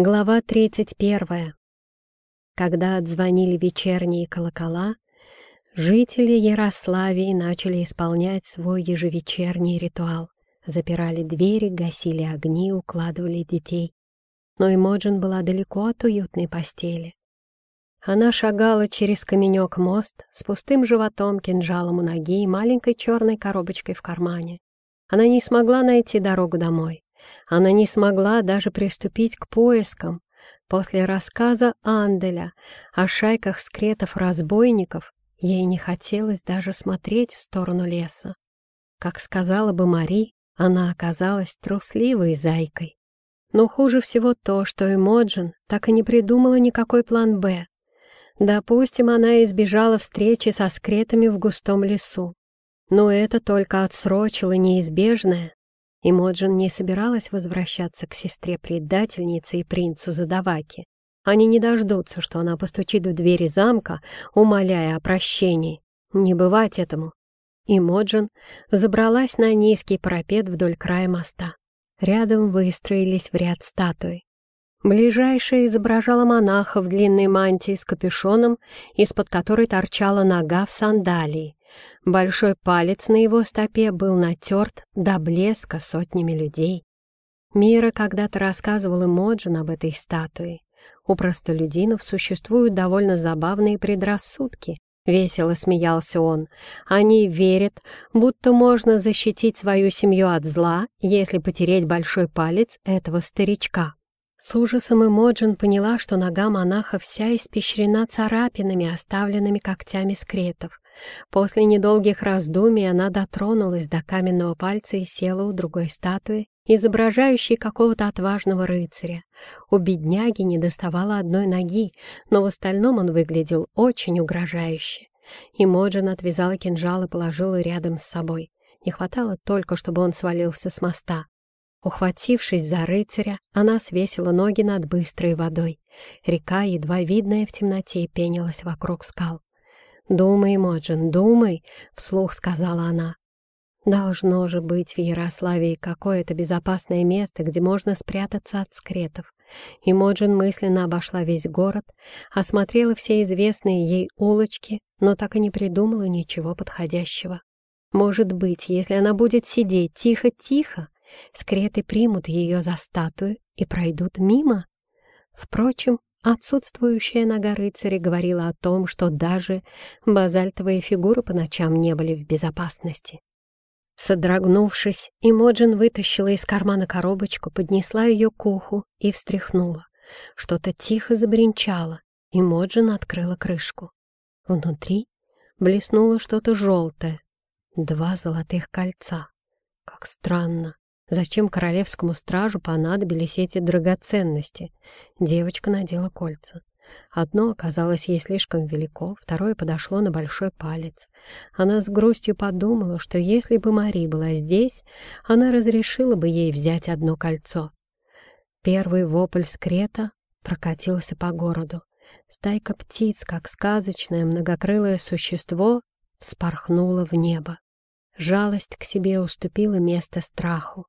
Глава 31. Когда отзвонили вечерние колокола, жители Ярославии начали исполнять свой ежевечерний ритуал. Запирали двери, гасили огни, укладывали детей. Но Имоджин была далеко от уютной постели. Она шагала через каменек мост с пустым животом, кинжалом у ноги и маленькой черной коробочкой в кармане. Она не смогла найти дорогу домой. Она не смогла даже приступить к поискам. После рассказа Анделя о шайках скретов-разбойников ей не хотелось даже смотреть в сторону леса. Как сказала бы Мари, она оказалась трусливой зайкой. Но хуже всего то, что Эмоджин так и не придумала никакой план «Б». Допустим, она избежала встречи со скретами в густом лесу. Но это только отсрочило неизбежное, и Моджин не собиралась возвращаться к сестре-предательнице и принцу Задаваки. Они не дождутся, что она постучит в двери замка, умоляя о прощении. Не бывать этому. И Моджин забралась на низкий парапет вдоль края моста. Рядом выстроились в ряд статуи. Ближайшая изображала монаха в длинной мантии с капюшоном, из-под которой торчала нога в сандалии. Большой палец на его стопе был натерт до блеска сотнями людей. Мира когда-то рассказывал Эмоджин об этой статуе. У простолюдинов существуют довольно забавные предрассудки. Весело смеялся он. Они верят, будто можно защитить свою семью от зла, если потереть большой палец этого старичка. С ужасом Эмоджин поняла, что нога монаха вся испещрена царапинами, оставленными когтями скретов. После недолгих раздумий она дотронулась до каменного пальца и села у другой статуи, изображающей какого-то отважного рыцаря. У бедняги не доставало одной ноги, но в остальном он выглядел очень угрожающе. И Моджин отвязала кинжал и положила рядом с собой. Не хватало только, чтобы он свалился с моста. Ухватившись за рыцаря, она свесила ноги над быстрой водой. Река, едва видная в темноте, пенилась вокруг скал. «Думай, Моджин, думай», — вслух сказала она. «Должно же быть в Ярославии какое-то безопасное место, где можно спрятаться от скретов». И Моджин мысленно обошла весь город, осмотрела все известные ей улочки, но так и не придумала ничего подходящего. Может быть, если она будет сидеть тихо-тихо, скреты примут ее за статую и пройдут мимо? Впрочем, Отсутствующая нога рыцаря говорила о том, что даже базальтовые фигуры по ночам не были в безопасности. Содрогнувшись, Имоджин вытащила из кармана коробочку, поднесла ее к уху и встряхнула. Что-то тихо забринчало, Имоджин открыла крышку. Внутри блеснуло что-то желтое. Два золотых кольца. Как странно. Зачем королевскому стражу понадобились эти драгоценности? Девочка надела кольца. Одно оказалось ей слишком велико, второе подошло на большой палец. Она с грустью подумала, что если бы Мари была здесь, она разрешила бы ей взять одно кольцо. Первый вопль скрета прокатился по городу. Стайка птиц, как сказочное многокрылое существо, вспорхнула в небо. Жалость к себе уступила место страху.